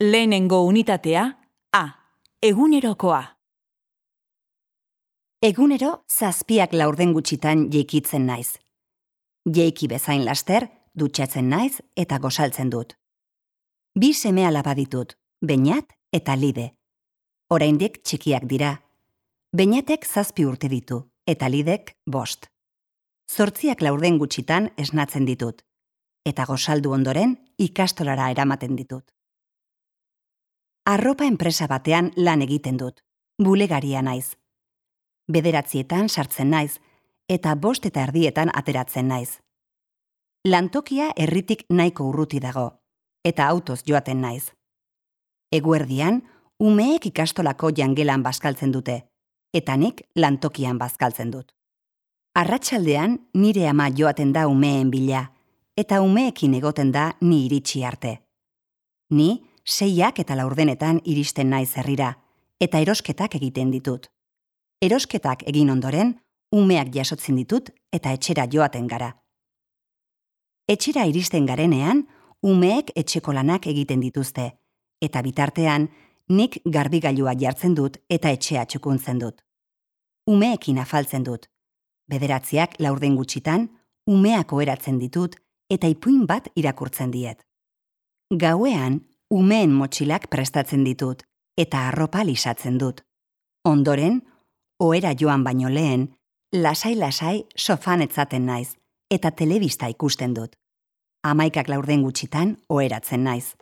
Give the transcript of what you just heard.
Lehenengo unitatea, A. Egunerokoa. Egunero zazpiak laurden gutxitan jeikitzen naiz. Jeiki bezain laster, dutxatzen naiz eta gosaltzen dut. Bi seme alaba ditut, Beñat eta Lide. Oraindik txikiak dira. Beñatek zazpi urte ditu eta Lidek bost. Zortziak laurden gutxitan esnatzen ditut. Eta gosaldu ondoren ikastolara eramaten ditut. Arropa enpresa batean lan egiten dut. Bulegaria naiz. Bederatzietan sartzen naiz eta bost eta erdietan ateratzen naiz. Lantokia herritik nahiko urruti dago eta autoz joaten naiz. Eguerdian, umeek ikastolako jangelan bazkaltzen dute, eta nik lantokian bazkaltzen dut. Arratsaldean nire ama joaten da umeen bila, eta umeekin egoten da ni iritsi arte. Ni seiak eta laurdenetan iristen naiz herrira, eta erosketak egiten ditut. Erosketak egin ondoren, umeak jasotzen ditut eta etxera joaten gara. Etxera iristen garenean, umeek etxeko lanak egiten dituzte, eta bitartean, nik garbigailua jartzen dut eta etxea txukuntzen dut. Umeekin afaltzen dut. Bederatziak laurden gutxitan, umeako eratzen ditut eta ipuin bat irakurtzen diet. Gauean, umeen motxilak prestatzen ditut eta arropa lisatzen dut. Ondoren, oera joan baino lehen, lasai-lasai sofan etzaten naiz eta telebista ikusten dut. Amaikak laurden gutxitan oheratzen naiz.